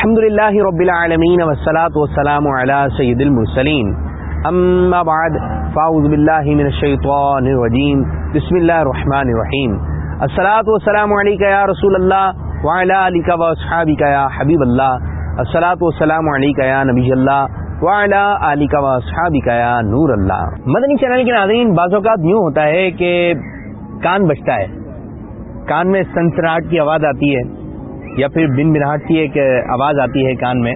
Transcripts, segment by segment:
الحمد لله رب العالمين والصلاة والسلام على سيد المرسلين أما بعد فأعوذ بالله من الشيطان الرجيم بسم الله الرحمن الرحيم الصلاة والسلام عليك يا رسول الله وعلى آلك وأصحابك يا حبيب الله الصلاة والسلام عليك يا نبي الله وعلى آلك وأصحابك يا نور الله مدنی چینل کے ناظرین، بعض اوقات یوں ہوتا ہے کہ کان بجتا ہے، کان میں سنسراہٹ کی آواز آتی ہے یا پھر بن بناہٹ کی ایک آواز آتی ہے کان میں،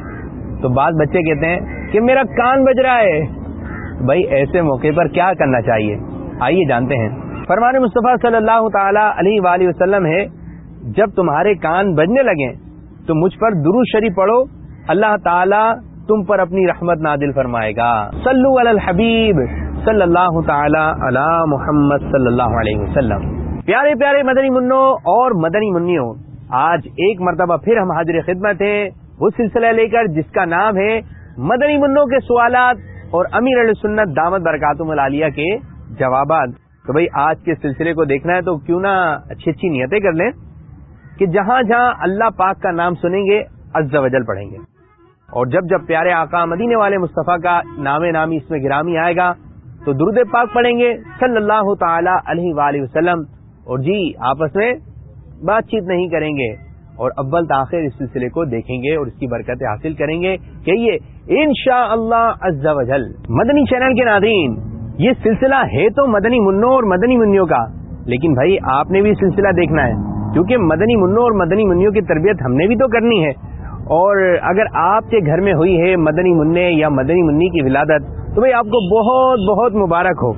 تو بعض بچے کہتے ہیں کہ میرا کان بج رہا ہے۔ بھائی، ایسے موقع پر کیا کرنا چاہیے؟ آئیے جانتے ہیں۔ فرمان مصطفیٰ صلی اللہ تعالی علیہ وآلہ وسلم ہے، جب تمہارے کان بجنے لگیں، تو مجھ پر درو شریف پڑھو۔ اللہ تعالی تم پر اپنی رحمت نادل فرمائے گا۔ صلو علی الحبیب صلی اللہ تعالی علی محمد صلی اللہ علیہ وسلم۔ پیارے پیارے مدنی منو اور مدنی منوں آج ایک مرتبہ پھر ہم حاضر خدمت ہیں وہ سلسلہ لے کر جس کا نام ہے مدنی منوں کے سوالات اور امیر علیہ سنت دامت برکاتم العالیہ کے جوابات۔ تو بھائی، آج کے سلسلے کو دیکھنا ہے تو کیوں نہ اچھی اچھی نیتیں کر لیں کہ جہاں جہاں اللہ پاک کا نام سنیں گے، عز و جل پڑھیں گے۔ اور جب جب پیارے آقا مدینے والے مصطفیٰ کا نام نامی اس میں گرامی آئے گا، تو درود پاک پڑھیں گے صلی اللہ تعالی علیہ وآلہ وسلم۔ اور جی آپس میں بات چیت نہیں کریں گے اور اول تاخیر اس سلسلے کو دیکھیں گے اور اس کی برکتیں حاصل کریں گے کہ یہ ان شاء اللہ مدنی چینل کے ناظرین، یہ سلسلہ ہے تو مدنی منوں اور مدنی منوں کا۔ لیکن بھائی، آپ نے بھی سلسلہ دیکھنا ہے۔ کیونکہ مدنی منوں اور مدنی منوں کی تربیت ہم نے بھی تو کرنی ہے۔ اور اگر آپ کے گھر میں ہوئی ہے مدنی منع یا مدنی منی کی ولادت، تو بھائی، آپ کو بہت بہت مبارک ہو۔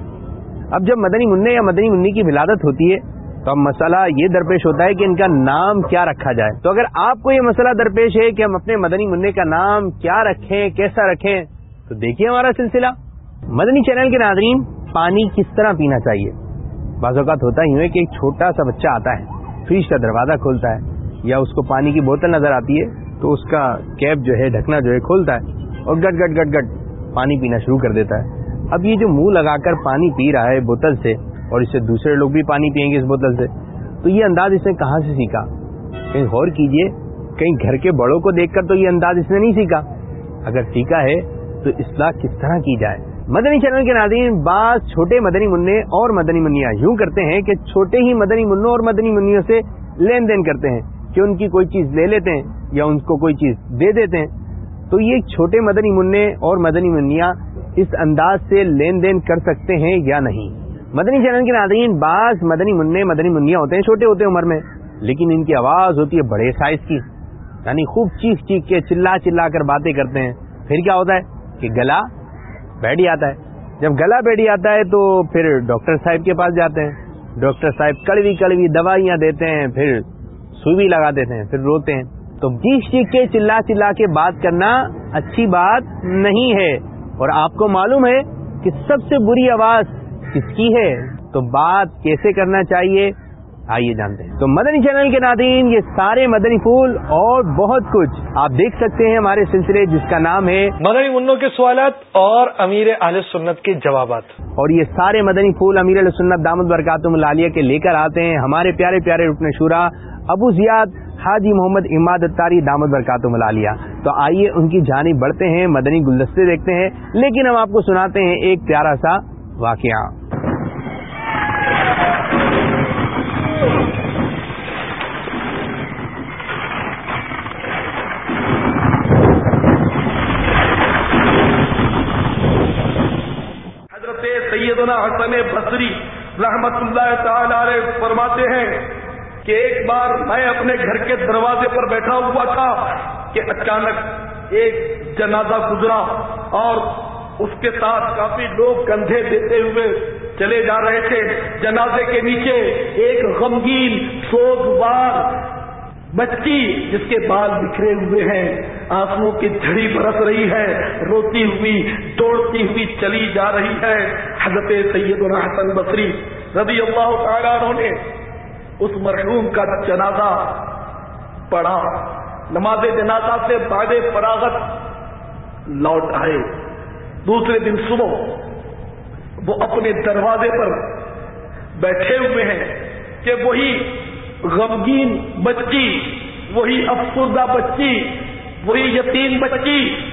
اب جب مدنی منع یا مدنی منی کی ولادت ہوتی ہے تو اب مسئلہ یہ درپیش ہوتا ہے کہ ان کا نام کیا رکھا جائے۔ تو اگر آپ کو یہ مسئلہ درپیش ہے کہ ہم اپنے مدنی منع کا نام کیا رکھیں، کیسا رکھیں، تو دیکھیے ہمارا سلسلہ۔ مدنی چینل کے ناظرین، پانی کس طرح پینا چاہیے؟ بعض اوقات ہوتا ہی ہے کہ ایک چھوٹا سا بچہ آتا ہے، فریج کا دروازہ کھولتا ہے، یا اس کو پانی کی بوتل نظر آتی ہے، تو اس کا کیپ جو ہے، ڈھکنا جو ہے، کھولتا ہے اور گٹ گٹ گٹ گٹ پانی پینا شروع کر دیتا ہے۔ اب یہ جو منہ لگا کر پانی پی رہا ہے بوتل سے اور اس سے دوسرے لوگ بھی پانی پئیں گے اس بوتل سے۔ تو یہ انداز اس نے کہاں سے سیکھا؟ کہیں غور کیجیے، کہیں گھر کے بڑوں کو دیکھ کر تو یہ انداز اس نے نہیں سیکھا۔ اگر سیکھا ہے تو اصلاح کس طرح کی جائے؟ مدنی چینل کے ناظرین، بعض چھوٹے مدنی منع اور مدنی منیا یوں کرتے ہیں کہ چھوٹے ہی مدنی منوں اور مدنی منوں سے لین دین کرتے ہیں، کہ ان کی کوئی چیز لے لیتے ہیں یا ان کو کوئی چیز دے دیتے ہیں۔ تو یہ چھوٹے مدنی منع اور مدنی منیا اس انداز سے لین دین کر سکتے ہیں یا نہیں؟ مدنی چینل کے ناظرین، بعض مدنی منع، مدنی منیا ہوتے ہیں، چھوٹے ہوتے ہیں عمر میں، لیکن ان کی آواز ہوتی ہے بڑے سائز کی یعنی خوب چیخ چیخ کے چلا چلا کر باتیں کرتے ہیں۔ پھر کیا ہوتا ہے کہ گلا بیٹھ آتا ہے۔ جب گلا بیٹھ آتا ہے تو پھر ڈاکٹر صاحب کے پاس جاتے ہیں۔ ڈاکٹر صاحب کڑوی کڑوی دوائیاں دیتے ہیں، پھر سوئی لگا دیتے ہیں، پھر روتے ہیں۔ تو چیخ چیخ کے، چلا چلا کے بات کرنا اچھی بات نہیں ہے۔ اور آپ کو معلوم ہے کہ سب سے بری آواز کس کی ہے؟ تو بات کیسے کرنا چاہیے؟ آئیے جانتے ہیں۔ تو مدنی چینل کے ناظرین یہ سارے مدنی پھول اور بہت کچھ آپ دیکھ سکتے ہیں ہمارے سلسلے جس کا نام ہے مدنی منوں کے سوالات اور امیر اہل سنت کے جوابات۔ اور یہ سارے مدنی پھول امیر علیہ سنت دامد برکاتم العالیہ کے لے کر آتے ہیں۔ ہمارے پیارے پیارے رکن شورا ابو زیاد حاجی محمد اماد اتاری دامد برکاتم العالیہ تو آئیے ان کی جانب بڑھتے ہیں مدنی گلدستے دیکھتے ہیں۔ لیکن ہم آپ کو سناتے ہیں ایک پیارا سا واقعہ حضرت سیدنا حسن بصری رحمت اللہ تعالی فرماتے ہیں کہ ایک بار میں اپنے گھر کے دروازے پر بیٹھا ہوا تھا کہ اچانک ایک جنازہ گزرا اور اس کے ساتھ کافی لوگ کندھے دیتے ہوئے چلے جا رہے تھے۔ جنازے کے نیچے ایک غمگین، سوگوار بچی جس کے بال بکھرے ہوئے ہیں آنسو کی جھڑی برس رہی ہے، روتی ہوئی، دوڑتی ہوئی چلی جا رہی ہے۔ حضرت سید الحسن بصری رضی اللہ تعالیٰ نے اس مرحوم کا جنازہ پڑھا۔ نماز جنازہ سے بعد فراغت لوٹ آئے۔ دوسرے دن صبح وہ اپنے دروازے پر بیٹھے ہوئے ہیں کہ وہی غمگین بچی، وہی افسردہ بچی، وہی یتیم بچی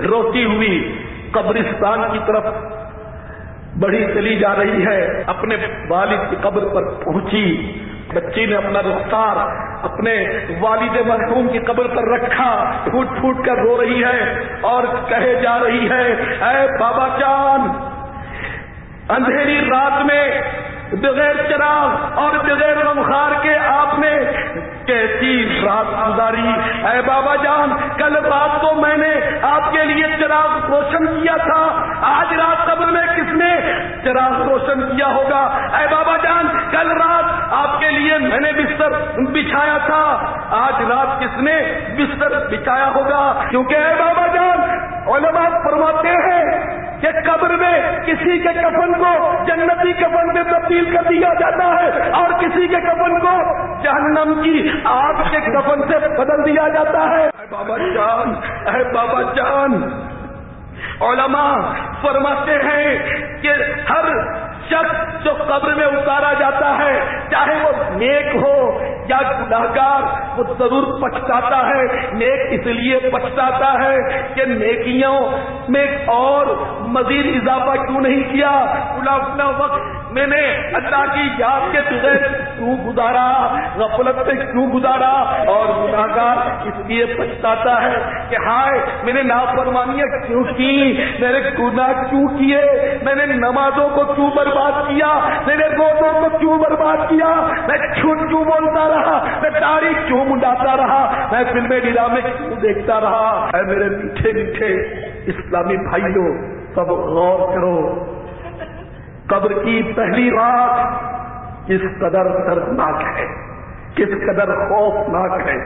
روتی ہوئی قبرستان کی طرف بڑھی چلی جا رہی ہے، اپنے والد کی قبر پر پہنچی۔ بچی نے اپنا رختار اپنے والد مرحوم کی قبر پر رکھا، پھوٹ پھوٹ کر رو رہی ہے اور کہے جا رہی ہے، اے بابا جان، اندھیری رات بغیر چراغ اور بغیر غمخار کے آپ نے کیسی رات گزاری؟ اے بابا جان، کل رات کو میں نے آپ کے لیے چراغ روشن کیا تھا۔ آج رات قبر میں کس نے چراغ روشن کیا ہوگا؟ اے بابا جان، کل رات آپ کے لیے میں نے بستر بچھایا تھا۔ آج رات کس نے بستر بچھایا ہوگا؟ کیونکہ اے بابا جان، علماء فرماتے ہیں کہ قبر میں کسی کے کفن کو جنتی کفن میں تبدیل کر دیا جاتا ہے اور کسی کے کفن کو جہنم کی آگ کے کفن سے بدل دیا جاتا ہے۔ اے بابا جان، اے بابا جان۔ علماء فرماتے ہیں کہ ہر شخص جو قبر میں اتارا جاتا ہے، چاہے وہ نیک ہو یا گناہگار وہ ضرور پچھتاتا ہے، نیک اس لیے پچھتاتا ہے کہ نیکیوں میں اور مزید اضافہ کیوں نہیں کیا؟ اپنا وقت میں نے اللہ کی یاد کے بغیر کیوں گزارا؟ غفلت سے کیوں گزارا؟ اور گناہگار اس لیے پچھتاتا ہے کہ ہائے، میں نے نافرمانیاں کیوں کی؟ میں نے گناہ کیوں کیے؟ میں نے نمازوں کو کیوں برباد کیا؟ میں نے روزوں کو کیوں برباد کیا؟ میں چھوٹ کیوں بولتا رہا؟ میں تاریخ کیوں منڈاتا رہا؟ میں فلمیں ڈرامے کیوں دیکھتا رہا؟ اے میرے میٹھے میٹھے اسلامی بھائیوں سب غور کرو۔ قبر کی پہلی رات کس قدر دردناک ہے، کس قدر خوفناک ہے۔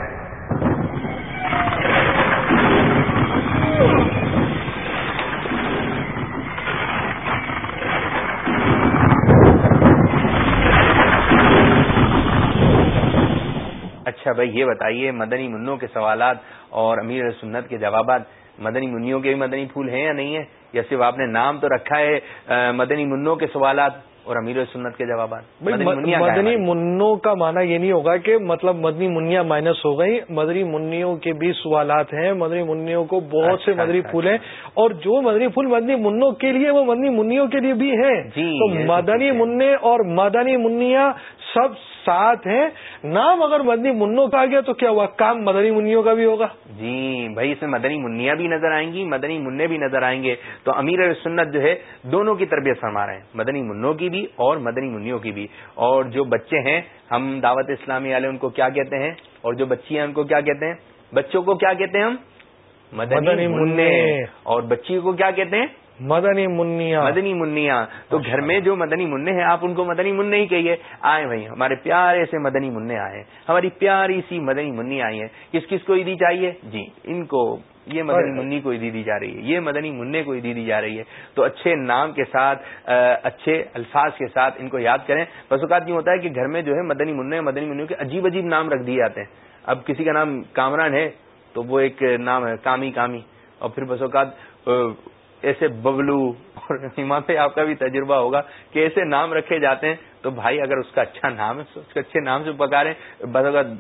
اچھا بھائی، یہ بتائیے، مدنی منوں کے سوالات اور امیر سنت کے جوابات، مدنی منوں کے بھی مدنی پھول ہیں یا نہیں ہے یا صرف آپ نے نام تو رکھا ہے مدنی منوں کے سوالات؟ اور امیر سنت کے جوابات۔ مدنی منوں کا معنی یہ نہیں ہوگا کہ مطلب مدنی منیا مائنس ہو گئی مدنی منوں کے بھی سوالات ہیں۔ مدنی منوں کو بہت سے اچھا، مدنی اچھا، پھول ہیں۔ اچھا۔ اور جو مدنی پھول مدنی منوں کے لیے وہ مدنی منوں کے لیے بھی ہیں۔ جی، تو مدنی منع اور مدنی منیا سب ساتھ ہیں۔ نام اگر مدنی منوں کا آ گیا تو کیا ہوا؟ کام مدنی منوں کا بھی ہوگا۔ جی بھائی اس میں مدنی منیا بھی نظر آئیں گی مدنی منع بھی نظر آئیں گے۔ تو امیر سنت جو ہے دونوں کی تربیت فرما رہے ہیں۔ مدنی منوں کی بھی اور مدنی منوں کی بھی۔ اور جو بچے ہیں ہم دعوت اسلامی والے ان کو کیا کہتے ہیں؟ اور جو بچی ہیں ان کو کیا کہتے ہیں؟ بچوں کو کیا کہتے ہیں ہم؟ مدنی منع۔ اور بچی کو کیا کہتے ہیں؟ مدنی منیا مدنی منیا تو گھر میں جو مدنی منع ہیں آپ ان کو مدنی منع ہی کہیے۔ آئے بھائی ہمارے پیارے سے مدنی منع آئے ہماری پیاری سی مدنی منی آئی ہیں۔ کس کس کو عیدی چاہیے؟ جی ان کو۔ یہ مدنی منی کو عیدی دی جا رہی ہے۔ یہ مدنی منع کو عیدی دی جا رہی ہے۔ تو اچھے نام کے ساتھ اچھے الفاظ کے ساتھ ان کو یاد کریں۔ بس اوقات یہ ہوتا ہے کہ گھر میں جو ہے مدنی منع مدنی منوں کے عجیب عجیب نام رکھ دیے جاتے ہیں۔ اب کسی کا نام کامران ہے تو وہ ایک نام ہے کامی کامی۔ اور پھر بس اوقات ایسے ببلو اور امام پہ آپ کا بھی تجربہ ہوگا کہ ایسے نام رکھے جاتے ہیں تو بھائی اگر اس کا اچھا نام ہے، اس کے اچھے نام سے پکارے بس اگر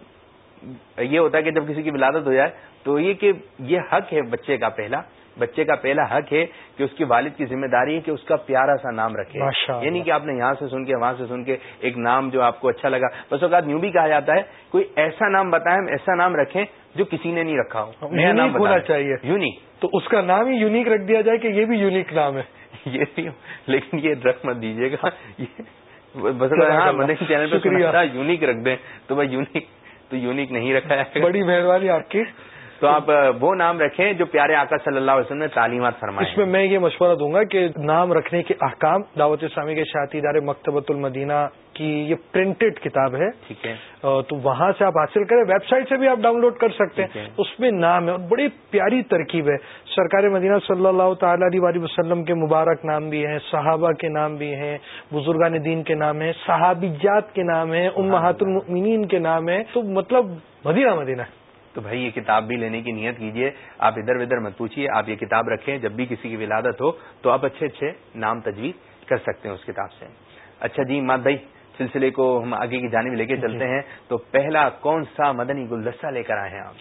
یہ ہوتا ہے کہ جب کسی کی ولادت ہو جائے تو یہ کہ یہ حق ہے بچے کا پہلا بچے کا پہلا حق ہے کہ اس کی والد کی ذمہ داری ہے کہ اس کا پیارا سا نام رکھے۔ یعنی کہ آپ نے یہاں سے سن کے وہاں سے سن کے ایک نام جو آپ کو اچھا لگا۔ بس اوقات یوں بھی کہا جاتا ہے کوئی ایسا نام بتائیں ہم ایسا نام رکھیں جو کسی نے نہیں رکھا ہو۔ نیا نام ہونا چاہیے۔ یونیک تو اس کا نام ہی یونیک رکھ دیا جائے کہ یہ بھی یونیک نام ہے۔ یہ بھی لیکن یہ رکھ مت دیجیے گا۔ بس ہاں چینل پہ یونیک رکھ دیں۔ تو بھائی یونیک تو یونیک نہیں رکھا ہے بڑی مہربانی آپ کی۔ تو آپ وہ نام رکھیں جو پیارے آقا صلی اللہ علیہ وسلم نے تعلیمات فرمائے اس میں میں یہ مشورہ دوں گا کہ نام رکھنے کے احکام دعوت اسلامی کے شاعتی ادارے مکتبۃ المدینہ کی یہ پرنٹڈ کتاب ہے۔ ٹھیک ہے۔ تو وہاں سے آپ حاصل کریں ویب سائٹ سے بھی آپ ڈاؤن لوڈ کر سکتے ہیں۔ اس میں نام ہے اور بڑی پیاری ترکیب ہے۔ سرکار مدینہ صلی اللہ تعالی علیہ وسلم کے مبارک نام بھی ہیں صحابہ کے نام بھی ہیں بزرگان دین کے نام ہیں صحابیات کے نام ہیں امہات المؤمنین کے نام ہیں۔ تو مطلب مدینہ مدینہ۔ تو بھائی یہ کتاب بھی لینے کی نیت کیجیے آپ ادھر ادھر مت پوچھیے آپ یہ کتاب رکھیں جب بھی کسی کی ولادت ہو تو آپ اچھے اچھے نام تجویز کر سکتے ہیں اس کتاب سے۔ اچھا جی مات بھائی سلسلے کو ہم آگے کی جانب لے کے چلتے جی۔ ہیں۔ تو پہلا کون سا مدنی گلدستہ لے کر آئے ہیں آپ؟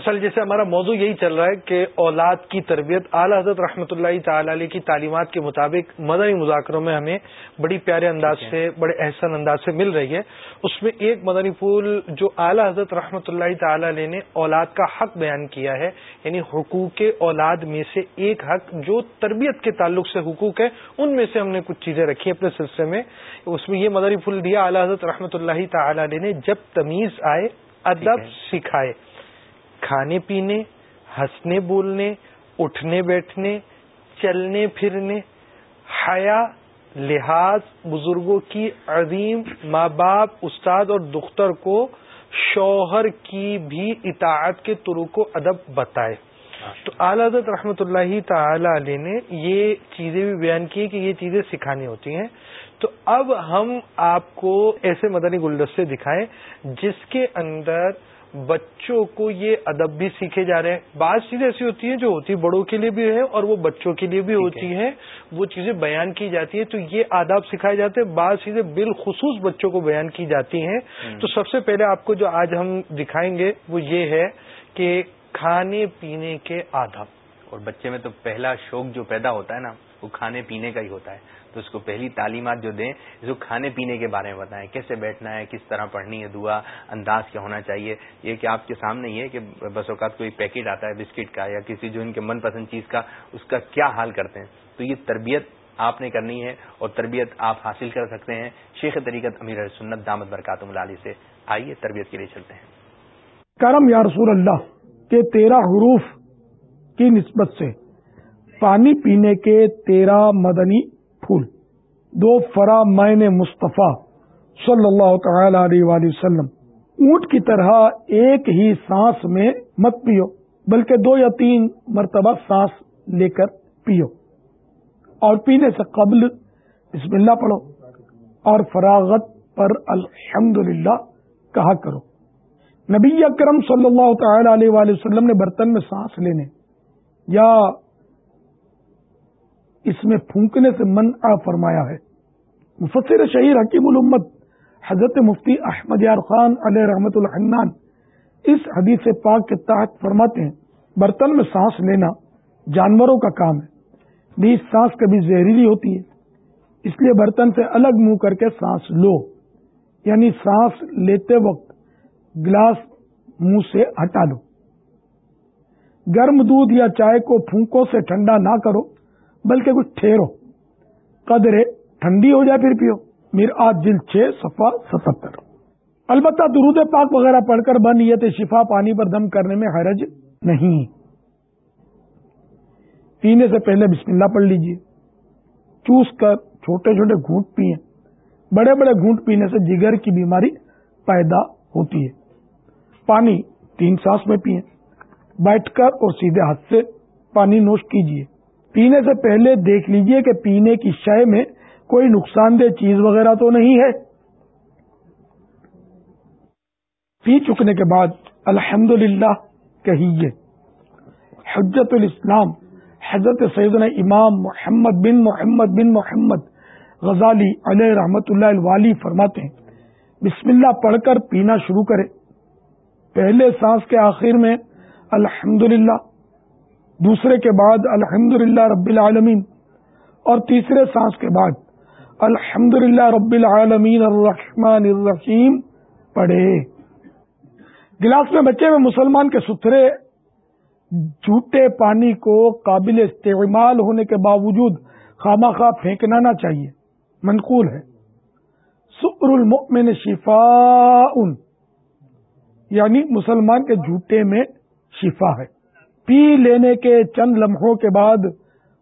اصل جیسے ہمارا موضوع یہی چل رہا ہے کہ اولاد کی تربیت اعلی حضرت رحمۃ اللہ تعالی علیہ کی تعلیمات کے مطابق مدنی مذاکروں میں ہمیں بڑی پیارے انداز سے بڑے احسن انداز سے مل رہی ہے۔ اس میں ایک مدنی پھول جو اعلی حضرت رحمۃ اللہ تعالی علیہ نے اولاد کا حق بیان کیا ہے یعنی حقوق اولاد میں سے ایک حق جو تربیت کے تعلق سے حقوق ہے ان میں سے ہم نے کچھ چیزیں رکھی اپنے سلسلے میں۔ اس میں یہ مدنی پھول دیا اعلی حضرت رحمۃ اللہ تعالی علیہ نے جب تمیز آئے ادب سکھائے۔ کھانے پینے، ہنسنے بولنے، اٹھنے بیٹھنے، چلنے پھرنے، حیا، لحاظ، بزرگوں کی عظیم ماں باپ، استاد اور دختر کو شوہر کی بھی اطاعت کے طرق و ادب بتائے۔ تو اعلی حضرت رحمۃ اللہ تعالی علیہ نے یہ چیزیں بھی بیان کی کہ یہ چیزیں سکھانی ہوتی ہیں۔ تو اب ہم آپ کو ایسے مدنی گلدستے دکھائیں جس کے اندر بچوں کو یہ ادب بھی سیکھے جا رہے ہیں۔ بعض چیزیں ایسی ہوتی ہیں جو ہوتی بڑوں کے لیے بھی ہے اور وہ بچوں کے لیے بھی ہوتی ہیں۔ وہ چیزیں بیان کی جاتی ہیں تو یہ آداب سکھائے جاتے ہیں۔ بعض چیزیں بالخصوص بچوں کو بیان کی جاتی ہیں۔ تو سب سے پہلے آپ کو جو آج ہم دکھائیں گے وہ یہ ہے کہ کھانے پینے کے آداب۔ اور بچے میں تو پہلا شوق جو پیدا ہوتا ہے نا وہ کھانے پینے کا ہی ہوتا ہے۔ تو اس کو پہلی تعلیمات جو دیں، اس کو کھانے پینے کے بارے میں بتائیں، کیسے بیٹھنا ہے، کس طرح پڑھنی ہے، دعا انداز کیا ہونا چاہیے، یہ کہ آپ کے سامنے یہ کہ بس اوقات کوئی پیکٹ آتا ہے، بسکٹ کا یا کسی جو ان کے من پسند چیز کا، اس کا کیا حال کرتے ہیں؟ تو یہ تربیت آپ نے کرنی ہے اور تربیت آپ حاصل کر سکتے ہیں۔ شیخ طریقت امیر سنت دامت برکات ملالی سے آئیے تربیت کے لیے چلتے ہیں۔ کرم یا رسول اللہ کے تیرہ حروف کی نسبت سے، پانی پینے کے تیرہ مدنی پھول۔ دو فرا مین مصطفیٰ صلی اللہ تعالی علیہ وآلہ وسلم۔ اونٹ کی طرح ایک ہی سانس میں مت پیو، بلکہ دو یا تین مرتبہ سانس لے کر پیو۔ اور پینے سے قبل بسم اللہ پڑھو۔ اور فراغت پر الحمد کہا کرو۔ نبی اکرم صلی اللہ تعالی علیہ وآلہ وسلم نے برتن میں سانس لینے۔ یا اس میں پھونکنے سے منع فرمایا ہے۔ مفسر شہیر حکیم الامت حضرت مفتی احمد یار خان علیہ رحمت الحنان اس حدیث پاک کے تحت فرماتے ہیں، برتن میں سانس لینا جانوروں کا کام ہے بیس سانس کبھی زہریلی ہوتی ہے، اس لیے برتن سے الگ منہ کر کے سانس لو۔ یعنی سانس لیتے وقت گلاس منہ سے ہٹا لو۔ گرم دودھ یا چائے کو پھونکوں سے ٹھنڈا نہ کرو۔ بلکہ کچھ ٹھہرو۔ قدرے ٹھنڈی ہو جائے پھر پیو۔ میر آج جل چھ سفا ستہتر البتہ درود پاک وغیرہ پڑھ کر بنیت شفا پانی پر دم کرنے میں حرج نہیں۔ پینے سے پہلے بسم اللہ پڑھ لیجیے۔ چوس کر چھوٹے چھوٹے گھونٹ پیئے بڑے بڑے گھونٹ پینے سے جگر کی بیماری پیدا ہوتی ہے۔ پانی تین سانس میں پیئے بیٹھ کر اور سیدھے ہاتھ سے پانی نوش کیجیے پینے سے پہلے دیکھ لیجیے کہ پینے کی شے میں کوئی نقصان دہ چیز وغیرہ تو نہیں ہے۔ پی چکنے کے بعد الحمد للہ کہیے حجت الاسلام، حضرت سیدنا امام محمد بن محمد بن محمد غزالی علیہ رحمت اللہ الوالی فرماتے ہیں، بسم اللہ پڑھ کر پینا شروع کرے پہلے سانس کے آخر میں الحمد دوسرے کے بعد الحمد رب العالمین اور تیسرے سانس کے بعد الحمد رب العالمین الرحمن الرحیم پڑھے۔ گلاس میں بچے میں مسلمان کے ستھرے جھوٹے پانی کو قابل استعمال ہونے کے باوجود خامہ خواہ پھینکنا نہ چاہیے۔ منقول ہے۔ سکر المؤمن شفاء یعنی مسلمان کے جھوٹے میں شفا ہے۔ پی لینے کے چند لمحوں کے بعد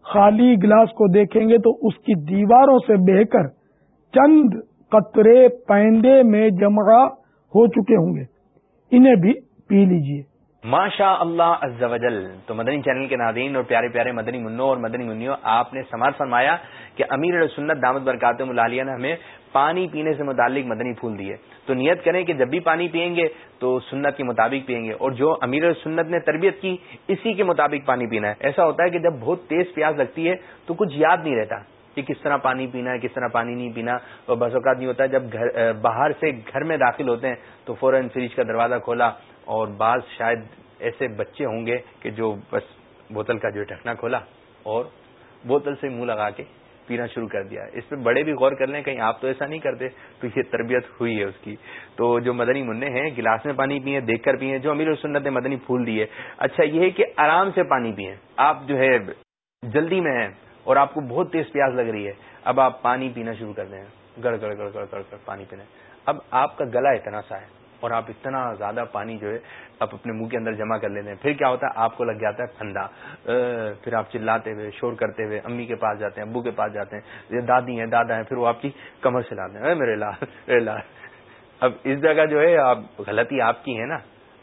خالی گلاس کو دیکھیں گے تو اس کی دیواروں سے بہ کر چند قطرے پینڈے میں جمع ہو چکے ہوں گے۔ انہیں بھی پی لیجیے۔ ماشا اللہ وجل تو مدنی چینل کے ناظرین اور پیارے پیارے مدنی منو اور مدنی منو آپ نے سماج فرمایا کہ امیر سنت دامت برکات ملالیہ نے ہمیں پانی پینے سے متعلق مدنی پھول دیے۔ تو نیت کریں کہ جب بھی پانی پئیں گے تو سنت کے مطابق پئیں گے۔ اور جو امیر سنت نے تربیت کی، اسی کے مطابق پانی پینا ہے۔ ایسا ہوتا ہے کہ جب بہت تیز پیاس لگتی ہے تو کچھ یاد نہیں رہتا کہ کس طرح پانی پینا ہے، کس طرح پانی نہیں پینا۔ اور بس اوقات نہیں ہوتا، جب گھر باہر سے گھر میں داخل ہوتے ہیں تو فوراً فریج کا دروازہ کھولا اور بعض شاید ایسے بچے ہوں گے کہ جو بس بوتل کا جو ڈھکنا کھولا اور بوتل سے منہ لگا کے پینا شروع کر دیا اس پہ بڑے بھی غور کر لیں، کہیں آپ تو ایسا نہیں کرتے، تو یہ تربیت ہوئی ہے اس کی۔ تو جو مدنی منع ہیں، گلاس میں پانی پیئے دیکھ کر پیئے جو امیر سنت نے مدنی پھول دیے اچھا یہ ہے کہ آرام سے پانی پیئے آپ جو ہے، جلدی میں ہیں اور آپ کو بہت تیز پیاس لگ رہی ہے۔ اب آپ پانی پینا شروع کر دیں۔ گڑ گڑ گڑ گڑ گڑ گڑ، پانی پینے اب آپ کا گلا اتنا سا ہے۔ اور آپ اتنا زیادہ پانی جو ہے آپ اپنے منہ کے اندر جمع کر لیتے ہیں۔ پھر کیا ہوتا ہے؟ آپ کو لگ جاتا ہے پھندا۔ پھر آپ چلاتے ہوئے، شور کرتے ہوئے، امی کے پاس جاتے ہیں، ابو کے پاس جاتے ہیں یہ دادی ہیں، دادا ہیں، پھر وہ آپ کی کمر سے لاتے ہیں میرے لال میرے لال اب اس جگہ جو ہے، آپ، غلطی آپ کی ہے نا۔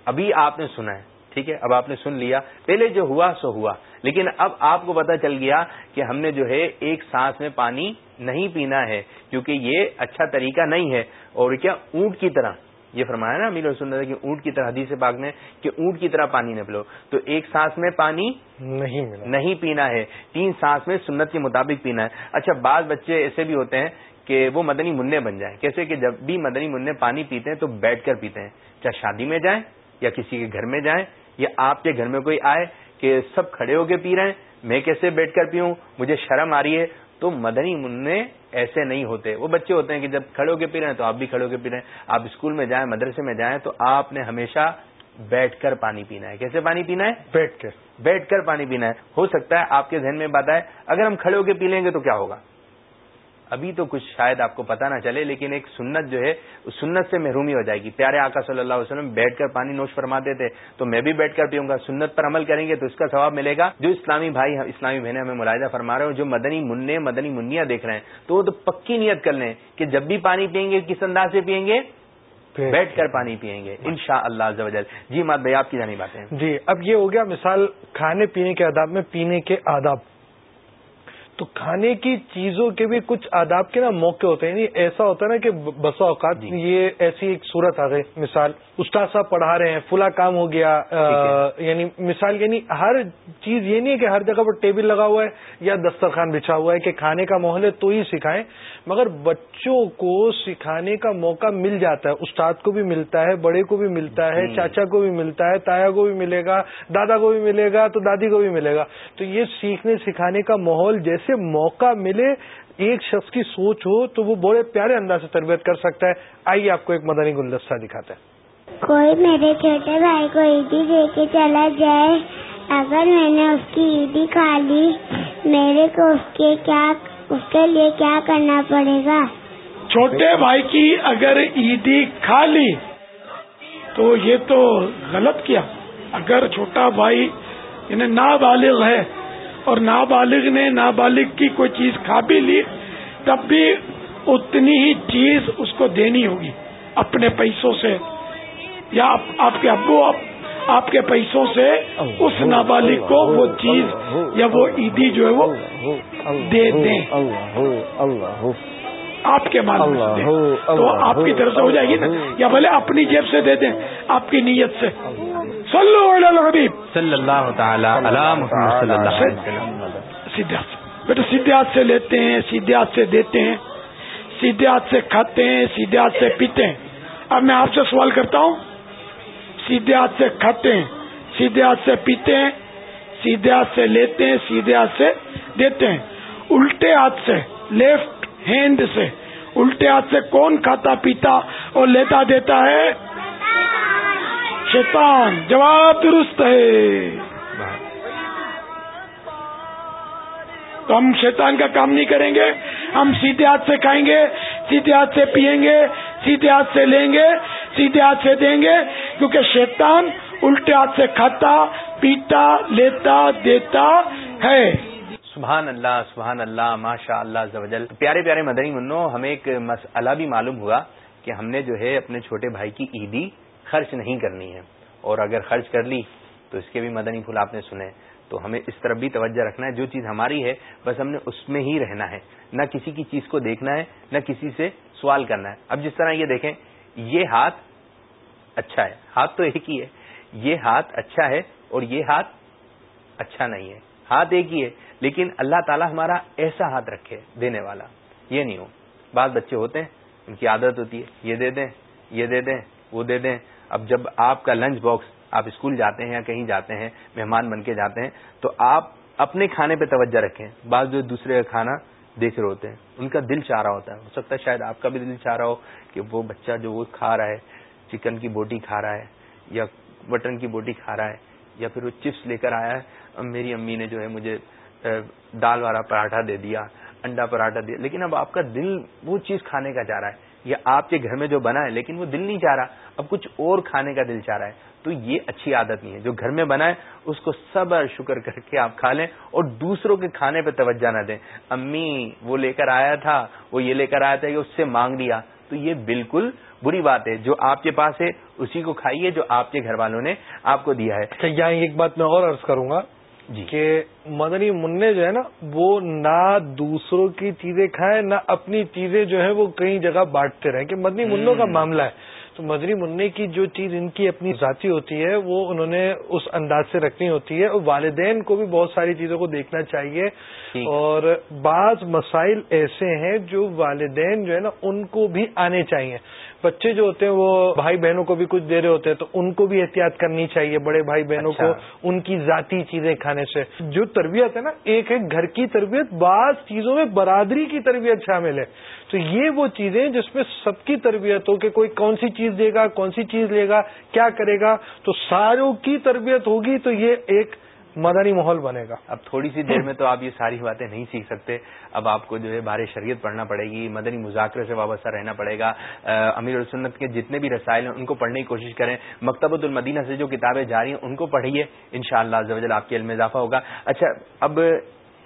ابھی آپ نے سنا ہے، ٹھیک ہے؟ اب آپ نے سن لیا۔ پہلے جو ہوا، سو ہوا۔ لیکن اب آپ کو پتا چل گیا کہ ہم نے جو ہے، ایک سانس میں پانی نہیں پینا ہے، کیونکہ یہ اچھا طریقہ نہیں ہے۔ اور کیا اونٹ کی طرح یہ فرمایا نا امیر سن کہ اونٹ کی طرح حدیث پاک نے کہ اونٹ کی طرح پانی نہ پلو تو ایک سانس میں پانی نہیں نہیں پینا ہے۔ تین سانس میں سنت کے مطابق پینا ہے۔ اچھا بعض بچے ایسے بھی ہوتے ہیں کہ وہ مدنی منع بن جائیں۔ کیسے کہ جب بھی مدنی منع پانی پیتے ہیں تو بیٹھ کر پیتے ہیں۔ چاہے شادی میں جائیں یا کسی کے گھر میں جائیں یا آپ کے گھر میں کوئی آئے کہ سب کھڑے ہو کے پی رہے ہیں میں کیسے بیٹھ کر پیوں؟ مجھے شرم آ رہی ہے۔ تو مدنی منع ایسے نہیں ہوتے۔ وہ بچے ہوتے ہیں کہ جب کھڑے ہو کے پی رہے ہیں تو آپ بھی کھڑے ہو کے پی رہے ہیں۔ آپ اسکول میں جائیں مدرسے میں جائیں تو آپ نے ہمیشہ بیٹھ کر پانی پینا ہے۔ کیسے پانی پینا ہے؟ بیٹھ کر۔ بیٹھ کر پانی پینا ہے۔ ہو سکتا ہے آپ کے ذہن میں بات آئے اگر ہم کھڑے ہو کے پی لیں گے تو کیا ہوگا؟ ابھی تو کچھ شاید آپ کو پتا نہ چلے لیکن ایک سنت جو ہے اس سنت سے محرومی ہو جائے گی۔ پیارے آقا صلی اللہ علیہ وسلم بیٹھ کر پانی نوش فرماتے تھے تو میں بھی بیٹھ کر پیوں گا۔ سنت پر عمل کریں گے تو اس کا ثواب ملے گا۔ جو اسلامی بھائی اسلامی بہنیں ہمیں ملاحظہ فرما رہے ہو جو مدنی منع مدنی منیا دیکھ رہے ہیں تو وہ تو پکی نیت کر لیں کہ جب بھی پانی پیئیں گے کس انداز سے پیئیں گے؟ بیٹھ کر پانی پیئیں گے۔ ان شاء اللہ جی مات بھائی آپ کی جانی باتیں جی اب یہ ہو گیا مثال کھانے پینے کے آداب میں پینے کے آداب۔ تو کھانے کی چیزوں کے بھی کچھ آداب کے نا موقع ہوتے ہیں۔ یعنی ایسا ہوتا ہے نا کہ بسا اوقات جی۔ یہ ایسی ایک صورت آ گئی۔ مثال استاد صاحب پڑھا رہے ہیں فلا کام ہو گیا یعنی مثال یعنی ہر چیز یہ نہیں ہے کہ ہر جگہ پر ٹیبل لگا ہوا ہے یا دسترخوان بچھا ہوا ہے کہ کھانے کا ماحول ہے تو ہی سکھائیں۔ مگر بچوں کو سکھانے کا موقع مل جاتا ہے۔ استاد کو بھی ملتا ہے بڑے کو بھی ملتا ہے جی۔ چاچا کو بھی ملتا ہے تایا کو بھی ملے گا دادا کو بھی ملے گا تو دادی کو بھی ملے گا۔ تو یہ سیکھنے سکھانے کا ماحول جیسے موقع ملے ایک شخص کی سوچ ہو تو وہ بڑے پیارے انداز سے تربیت کر سکتا ہے۔ آئیے آپ کو ایک مدنی گلدستہ دکھاتے ہیں۔ کوئی میرے چھوٹے بھائی کو عیدی دے کے چلا جائے اگر میں نے اس کی عیدی کھا لی میرے کو اس کے کیا اس کے لیے کیا کرنا پڑے گا؟ چھوٹے بھائی کی اگر عیدی کھا لی تو یہ تو غلط کیا۔ اگر چھوٹا بھائی یعنی نابالغ ہے اور نابالغ نے نابالغ کی کوئی چیز کھا بھی لی، تب بھی اتنی ہی چیز اس کو دینی ہوگی، اپنے پیسوں سے۔ یا آپ کے ابو، آپ کے پیسوں سے اس نابالغ کو وہ چیز یا وہ عیدی جو ہے وہ دے دیں۔ آپ کے مال تو آپ کی طرف سے ہو جائے گی نا۔ یا بھلے اپنی جیب سے دے دیں، آپ کی نیت سے۔ صلی اللہ تعالی سیدھے بیٹا سیدھے ہاتھ سے لیتے ہیں سیدھے ہاتھ سے دیتے ہیں سیدھے ہاتھ سے کھاتے ہیں سیدھے ہاتھ سے پیتے ہیں۔ اب میں آپ سے سوال کرتا ہوں سیدھے ہاتھ سے کھاتے ہیں سیدھے ہاتھ سے پیتے ہیں سیدھے ہاتھ سے لیتے ہیں سیدھے ہاتھ سے دیتے ہیں۔ الٹے ہاتھ سے لیفٹ ہینڈ سے الٹے ہاتھ سے کون کھاتا پیتا اور لیتا دیتا ہے؟ شیطان جواب درست ہے۔ تو ہم شیطان کا کام نہیں کریں گے، ہم سیدھے ہاتھ سے کھائیں گے، سیدھے ہاتھ سے پیئیں گے، سیدھے ہاتھ سے لیں گے، سیدھے ہاتھ سے دیں گے، کیونکہ شیطان الٹے ہاتھ سے کھاتا، پیتا، لیتا، دیتا ہے۔ سبحان اللہ سبحان اللہ، ماشاء اللہ زوجل پیارے پیارے مدنی منو ہمیں ایک مسئلہ بھی معلوم ہوا کہ ہم نے جو ہے اپنے چھوٹے بھائی کی عیدی خرچ نہیں کرنی ہے۔ اور اگر خرچ کر لی تو اس کے بھی مدنی پھول آپ نے سنے۔ تو ہمیں اس طرف بھی توجہ رکھنا ہے۔ جو چیز ہماری ہے، بس ہم نے اس میں ہی رہنا ہے۔ نہ کسی کی چیز کو دیکھنا ہے، نہ کسی سے سوال کرنا ہے۔ اب جس طرح یہ دیکھیں، یہ ہاتھ اچھا ہے۔ ہاتھ تو ایک ہی ہے۔ یہ ہاتھ اچھا ہے اور یہ ہاتھ اچھا نہیں ہے۔ ہاتھ ایک ہی ہے، لیکن اللہ تعالیٰ ہمارا ایسا ہاتھ رکھے، دینے والا۔ یہ نہیں ہو۔ بعض بچے ہوتے ہیں، ان کی عادت ہوتی ہے، یہ دے دیں، یہ دے دیں، وہ دے دیں۔ اب جب آپ کا لنچ باکس آپ اسکول جاتے ہیں یا کہیں جاتے ہیں، مہمان بن کے جاتے ہیں، تو آپ اپنے کھانے پہ توجہ رکھیں۔ بعض جو دوسرے کا کھانا دیکھ رہے ہوتے ہیں، ان کا دل چاہ رہا ہوتا ہے۔ ہو سکتا ہے شاید آپ کا بھی دل چاہ رہا ہو کہ وہ بچہ جو وہ کھا رہا ہے، چکن کی بوٹی کھا رہا ہے، یا مٹن کی بوٹی کھا رہا ہے، یا پھر وہ چپس لے کر آیا ہے، میری امی نے جو ہے مجھے دال والا پراٹھا دے دیا، انڈا پراٹھا دیا۔ لیکن اب آپ کا دل وہ چیز کھانے کا چاہ رہا ہے۔ یا آپ کے گھر میں جو بنا ہے، لیکن وہ دل نہیں چاہ رہا، اب کچھ اور کھانے کا دل چاہ رہا ہے، تو یہ اچھی عادت نہیں ہے۔ جو گھر میں بنا ہے، اس کو صبر، شکر کر کے آپ کھا لیں اور دوسروں کے کھانے پہ توجہ نہ دیں۔ امی، وہ لے کر آیا تھا، وہ یہ لے کر آیا تھا کہ اس سے مانگ لیا۔ تو یہ بالکل بری بات ہے۔ جو آپ کے پاس ہے، اسی کو کھائیے، جو آپ کے گھر والوں نے آپ کو دیا ہے۔ اچھا یہاں ایک بات میں اور عرض کروں گا۔ کہ مدنی منع جو ہے نا وہ نہ دوسروں کی چیزیں کھائیں نہ اپنی چیزیں جو ہے وہ کئی جگہ بانٹتے رہیں کہ مدنی منوں کا معاملہ ہے۔ تو مدری منع کی جو چیز ان کی اپنی ذاتی ہوتی ہے وہ انہوں نے اس انداز سے رکھنی ہوتی ہے۔ اور والدین کو بھی بہت ساری چیزوں کو دیکھنا چاہیے۔ اور بعض مسائل ایسے ہیں جو والدین جو ہے نا ان کو بھی آنے چاہیے۔ بچے جو ہوتے ہیں وہ بھائی بہنوں کو بھی کچھ دے رہے ہوتے ہیں تو ان کو بھی احتیاط کرنی چاہیے بڑے بھائی بہنوں کو اچھا۔ ان کی ذاتی چیزیں کھانے سے۔ جو تربیت ہے نا ایک ہے گھر کی تربیت بعض چیزوں میں برادری کی تربیت شامل ہے۔ تو یہ وہ چیزیں جس میں سب کی تربیت ہو کہ کوئی کون سی چیز دے گا کون سی چیز لے گا کیا کرے گا۔ تو ساروں کی تربیت ہوگی تو یہ ایک مدنی ماحول بنے گا۔ اب تھوڑی سی دیر میں تو آپ یہ ساری باتیں نہیں سیکھ سکتے۔ اب آپ کو جو ہے بار شریعت پڑھنا پڑے گی، مدنی مذاکرے سے وابستہ رہنا پڑے گا۔ امیر السنت کے جتنے بھی رسائل ہیں، ان کو پڑھنے کی کوشش کریں۔ مکتبۃ المدینہ سے جو کتابیں جاری ہیں، ان کو پڑھیے۔ ان شاء اللہ آپ کے علم اضافہ ہوگا۔ اچھا اب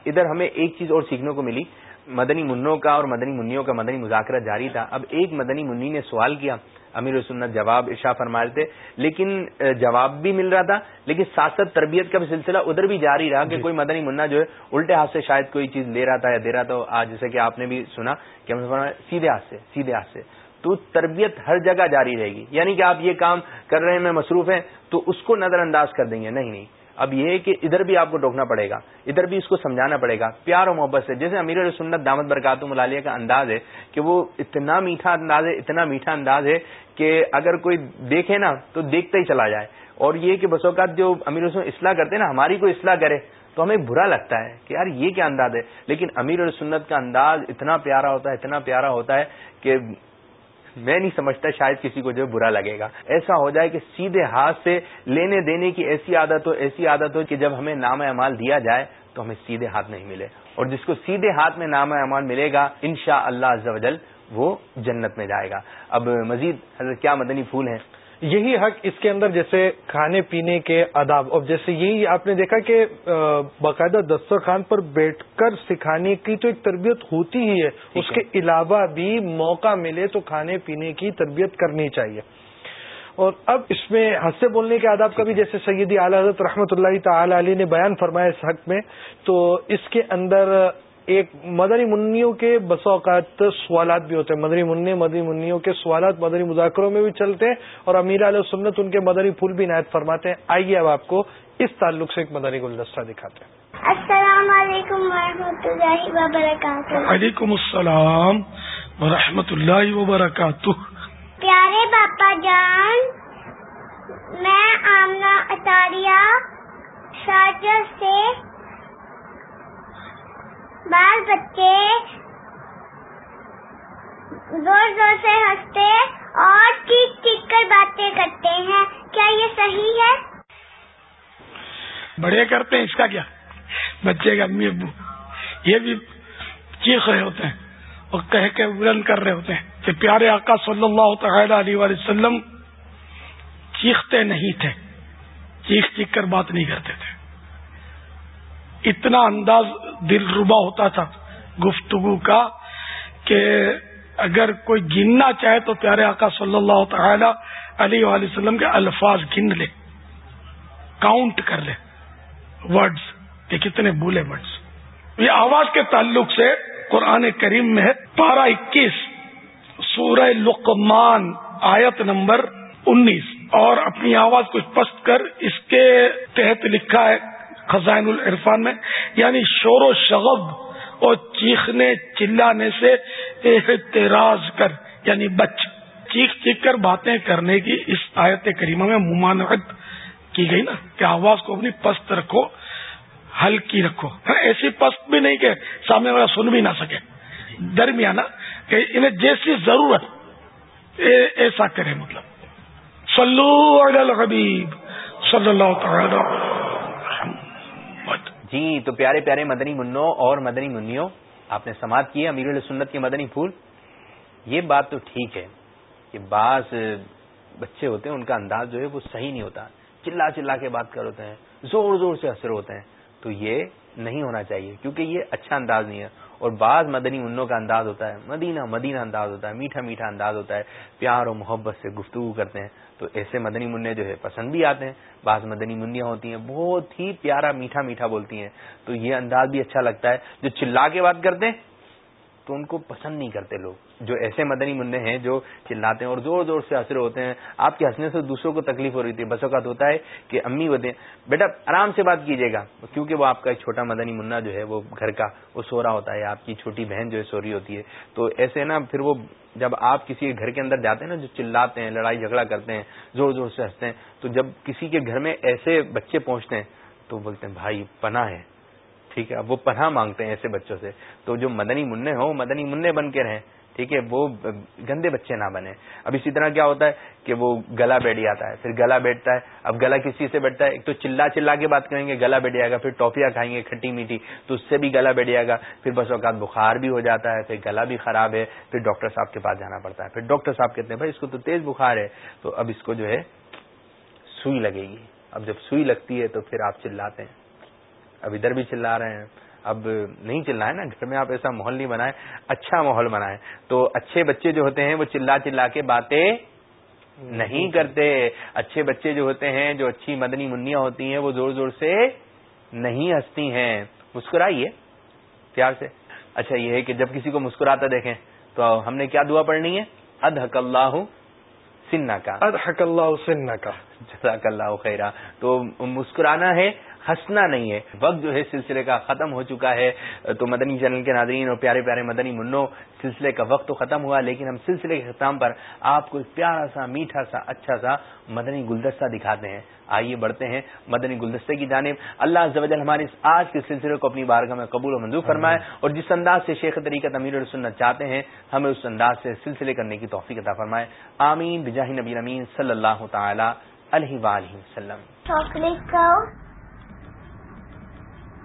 ادھر ہمیں ایک چیز اور سیکھنے کو ملی۔ مدنی منوں کا اور مدنی منیوں کا مدنی مذاکرہ جاری تھا۔ اب ایک مدنی منی نے سوال کیا امیر سنت جواب ارشا فرما رہے تھے لیکن جواب بھی مل رہا تھا لیکن ساتھ ساتھ تربیت کا بھی سلسلہ ادھر بھی جاری رہا کہ جی۔ کوئی مدنی منا جو ہے الٹے ہاتھ سے شاید کوئی چیز لے رہا تھا یا دے رہا تھا آج جیسے کہ آپ نے بھی سنا کہ سیدھے ہاتھ سے سیدھے ہاتھ سے۔ تو تربیت ہر جگہ جاری رہے گی۔ یعنی کہ آپ یہ کام کر رہے ہیں میں مصروف ہیں تو اس کو نظر انداز کر دیں گے۔ نہیں نہیں۔ اب یہ کہ ادھر بھی آپ کو ٹوکنا پڑے گا، ادھر بھی اس کو سمجھانا پڑے گا۔ پیار و محبت سے، جیسے امیر سنت دامت برکات ملالیہ کا انداز ہے کہ وہ اتنا میٹھا انداز ہے، اتنا میٹھا انداز ہے کہ اگر کوئی دیکھے نا تو دیکھتا ہی چلا جائے۔ اور یہ کہ بس اوقات جو امیر حسن اصلاح کرتے نا، ہماری کوئی اصلاح کرے تو ہمیں برا لگتا ہے کہ یار یہ کیا انداز ہے۔ لیکن امیر السنت کا انداز اتنا پیارا ہوتا ہے، اتنا پیارا ہوتا ہے کہ میں نہیں سمجھتا، شاید کسی کو جو برا لگے گا۔ ایسا ہو جائے کہ سیدھے ہاتھ سے لینے دینے کی ایسی عادت ہو، ایسی عادت ہو کہ جب ہمیں نام اعمال دیا جائے تو ہمیں سیدھے ہاتھ نہیں ملے۔ اور جس کو سیدھے ہاتھ میں نام اعمال ملے گا ان شاء اللہ وہ جنت میں جائے گا۔ اب مزید حضرت کیا مدنی پھول ہیں؟ یہی حق اس کے اندر جیسے کھانے پینے کے آداب۔ اور جیسے یہی آپ نے دیکھا کہ باقاعدہ دسترخوان پر بیٹھ کر سکھانے کی تو ایک تربیت ہوتی ہی ہے۔ اس کے علاوہ بھی موقع ملے تو کھانے پینے کی تربیت کرنی چاہیے۔ اور اب اس میں ہنسے بولنے کے آداب کا بھی جیسے سیدی اعلی حضرت رحمۃ اللہ تعالی علی نے بیان فرمایا اس حق میں تو اس کے اندر ایک مدنی منیوں کے بس اوقات سوالات بھی ہوتے ہیں۔ مدنی منی مدنی منیوں کے سوالات مدنی مذاکروں میں بھی چلتے ہیں اور امیر علیہ سنت ان کے مدنی پھول بھی نایت فرماتے ہیں۔ آئیے اب آپ کو اس تعلق سے ایک مدنی گلدستہ دکھاتے ہیں۔ السلام علیکم و اللہ وبرکاتہ۔ وعلیکم السلام و اللہ وبرکاتہ۔ پیارے باپا جان میں آمنا اطاریہ شارجہ سے بال بچے زور زور سے ہنستے اور چیخ چیخ کر باتیں کرتے ہیں۔ کیا یہ صحیح ہے؟ بڑے کرتے ہیں، اس کا کیا؟ بچے کا امی ابو، یہ بھی چیخ رہے ہوتے ہیں اور کہہ کے بلند کر رہے ہوتے ہیں کہ پیارے آقا صلی اللہ تعالی علیہ وسلم چیختے نہیں تھے، چیخ چیخ کر بات نہیں کرتے تھے۔ اتنا انداز دل ربا ہوتا تھا گفتگو کا کہ اگر کوئی گننا چاہے تو پیارے آقا صلی اللہ تعالی علیہ وسلم کے الفاظ گن لے کاؤنٹ کر لے ورڈز کہ کتنے بولے ورڈز یہ آواز کے تعلق سے قرآن کریم میں ہے پارہ اکیس، سورہ لقمان، آیت نمبر انیس۔ اور اپنی آواز کو پست کر اس کے تحت لکھا ہے خزائن العرفان میں یعنی شور و شغب اور چیخنے، چلانے سے احتراز کر یعنی بچ، چیخ چیخ کر باتیں کرنے کی اس آیت کریمہ میں ممانعت کی گئی نا، کہ آواز کو اپنی پست رکھو، ہلکی رکھو۔ ہاں، ایسی پست بھی نہیں کہ سامنے والا سن بھی نہ سکے۔ درمیانہ کہ انہیں جیسی ضرورت ایسا کرے مطلب۔ صلو علی الحبیب صلی اللہ تعالی جی تو پیارے پیارے مدنی منو اور مدنی منوں آپ نے سماعت کی امیر السنت کے مدنی پھول۔ یہ بات تو ٹھیک ہے کہ بعض بچے ہوتے ہیں، ان کا انداز جو ہے وہ صحیح نہیں ہوتا۔ چلا چلا کے بات کر ہوتے ہیں، زور زور سے اثر ہوتے ہیں۔ تو یہ نہیں ہونا چاہیے، کیونکہ یہ اچھا انداز نہیں ہے۔ اور بعض مدنی انوں کا انداز ہوتا ہے، مدینہ مدینہ انداز ہوتا ہے، میٹھا میٹھا انداز ہوتا ہے، پیار اور محبت سے گفتگو کرتے ہیں۔ تو ایسے مدنی منع جو ہے پسند بھی آتے ہیں، بعض مدنی منیاں ہوتی ہیں، بہت ہی پیارا میٹھا میٹھا بولتی ہیں۔ تو یہ انداز بھی اچھا لگتا ہے۔ جو چلا کے بات کرتے ہیں تو ان کو پسند نہیں کرتے لوگ۔ جو ایسے مدنی منع ہیں جو چلاتے ہیں اور زور زور سے اثر ہوتے ہیں، آپ کے ہنسنے سے دوسروں کو تکلیف ہو رہی تھی۔ بس اوقات ہوتا ہے کہ امی بتیں بیٹا، آرام سے بات کیجیے گا، کیونکہ وہ آپ کا ایک چھوٹا مدنی منا جو ہے، وہ گھر کا، وہ سو رہا ہوتا ہے۔ آپ کی چھوٹی بہن جو ہے، سو رہی ہوتی ہے۔ تو ایسے نا، پھر وہ جب آپ کسی گھر کے اندر جاتے ہیں نا، جو چلاتے ہیں، لڑائی جھگڑا کرتے ہیں زور زور سے ہنستے ہیں، تو جب کسی کے گھر میں ایسے بچے پہنچتے ہیں، تو بولتے ہیں، بھائی، پناہ ہے۔ ٹھیک ہے، اب وہ پناہ مانگتے ہیں ایسے بچوں سے۔ تو جو مدنی منع ہو مدنی منع بن کے رہیں، ٹھیک ہے، وہ گندے بچے نہ بنے اب اسی طرح کیا ہوتا ہے کہ وہ گلا بیٹھ جاتا ہے، پھر گلا بیٹھتا ہے۔ اب گلا کس چیز سے بیٹھتا ہے؟ ایک تو چلا چلا کے بات کریں گے، گلا بیٹھ جائے گا، پھر ٹافیاں کھائیں گے، کھٹی میٹھی، تو اس سے بھی گلا بیٹھ جائے گا۔ پھر بس اوقات بخار بھی ہو جاتا ہے، پھر گلا بھی خراب ہے، پھر ڈاکٹر صاحب کے پاس جانا پڑتا ہے۔ پھر ڈاکٹر صاحب کہتے ہیں، بھائی، اس کو تو تیز بخار ہے۔ تو اب اس کو جو ہے، سوئی لگے گی۔ اب جب سوئی لگتی ہے تو پھر آپ چلاتے ہیں۔ اب ادھر بھی چلا رہے ہیں۔ اب نہیں چلنا ہے نا گھر میں آپ ایسا ماحول نہیں بنائیں اچھا ماحول بنائیں۔ تو اچھے بچے جو ہوتے ہیں وہ چلا چلا کے باتیں نہیں کرتے۔ اچھے بچے جو ہوتے ہیں جو اچھی مدنی منیاں ہوتی ہیں وہ زور زور سے نہیں ہنستی ہیں۔ مسکرائیے پیار سے۔ اچھا یہ ہے کہ جب کسی کو مسکراتا دیکھیں تو ہم نے کیا دعا پڑھنی ہے؟ ادحک اللہ سننا کا۔ ادحک اللہ سننا کا۔ جزاک اللہ خیرہ۔ تو مسکرانا ہے ہنسنا نہیں ہے۔ وقت جو ہے سلسلے کا ختم ہو چکا ہے۔ تو مدنی چینل کے ناظرین اور پیارے پیارے مدنی منو سلسلے کا وقت تو ختم ہوا، لیکن ہم سلسلے کے ختم پر آپ کو ایک پیارا سا، میٹھا سا اچھا سا مدنی گلدستہ دکھاتے ہیں۔ آئیے بڑھتے ہیں مدنی گلدستے کی جانب۔ اللہ ہمارے اس آج کے سلسلے کو اپنی بارگاہ میں قبول و منظور فرمائے اور جس انداز سے شیخ طریقت امیر سننا چاہتے ہیں، ہمیں اس انداز سے سلسلے کرنے کی توفیق عطا فرمائے۔ آمین۔ بجاہ نبی امین صلی اللہ تعالی علیہ وآلہ وسلم۔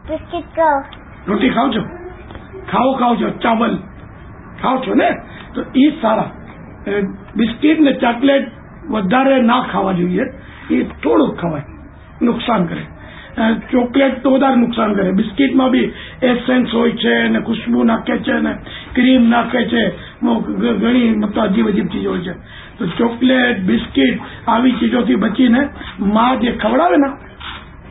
બિસ્કિટ ખાઓ રોટી ખાવ છો ખાઓ ખાવ છો ચાવલ ખાવ છો ને તો એ સારા બિસ્કિટ ને ચોકલેટ વધારે ના ખાવા જોઈએ એ થોડુંક ખવાય નુકસાન કરે ચોકલેટ તો વધારે નુકસાન કરે બિસ્કિટમાં બી એસેન્સ હોય છે ને ખુશ્બુ નાખે છે ને ક્રીમ નાખે છે ઘણી મતલબ અજીબ અજીબ ચીજો હોય છે તો ચોકલેટ બિસ્કિટ આવી ચીજોથી બચીને મા જે ખવડાવે ને